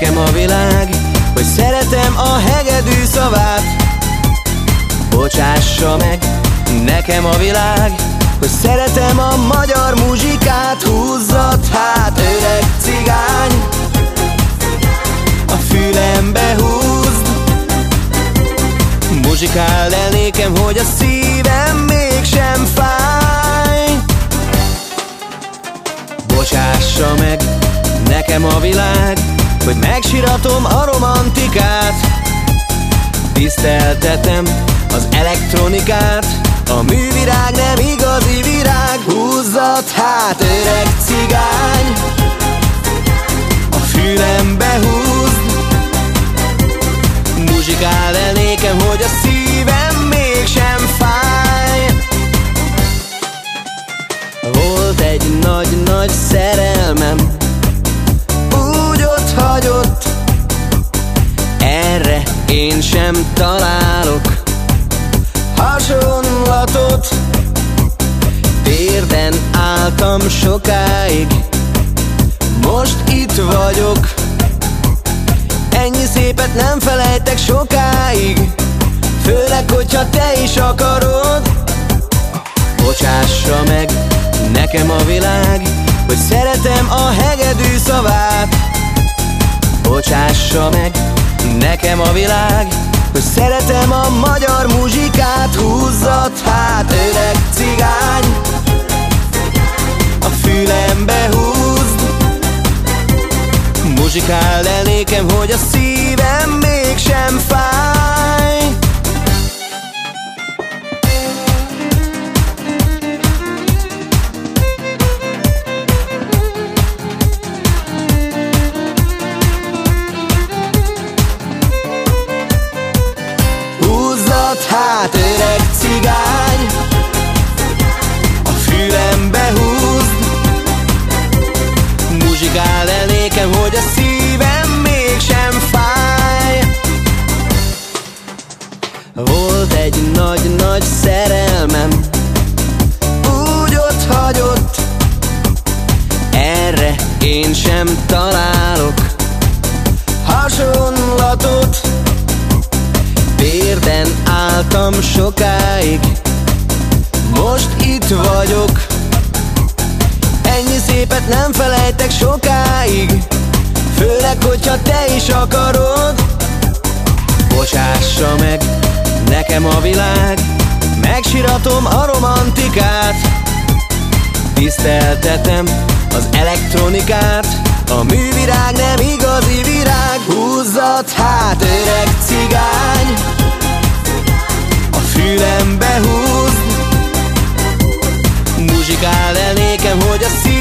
nekem a világ Hogy szeretem a hegedű szavát. Bocsássa meg nekem a világ Hogy szeretem a magyar muzsikát. Húzzat hát öreg cigány A fülembe húzd. Muzsikáld el nékem, hogy a szívem mégsem fáj. Bocsássa meg nekem a világ Hogy megsiratom a romantikát. Tiszteltetem az elektronikát A művirág nem igazi virág Húzzat hát öreg cigány. A fülembe húzd Muzsikál el nékem, hogy a szívem én sem találok hasonlatot. Térden álltam sokáig Most itt vagyok. Ennyi szépet nem felejtek sokáig Főleg, hogyha te is akarod. Bocsássa meg nekem a világ Hogy szeretem a hegedű szavát. Bocsássa meg nekem a világ Hogy szeretem a magyar muzsikát Húzzat hát öreg cigány. A fülembe húzd. Muzsikáld el nékem, hogy a szívem mégsem fáj nékem, hogy a szívem mégsem fáj. Volt egy nagy-nagy szerelmem Úgy ott hagyott Erre én sem találok Hasonlatot. Térden álltam sokáig Most itt vagyok szépet nem felejtek sokáig. Főleg, hogyha te is akarod. Bocsássa meg, nekem a világ Megsiratom a romantikát. Tiszteltetem az elektronikát A művirág nem igazi virág. Húzzat hát, öreg cigány A fülembe húzd. Muzsikál el nékem, hogy a szív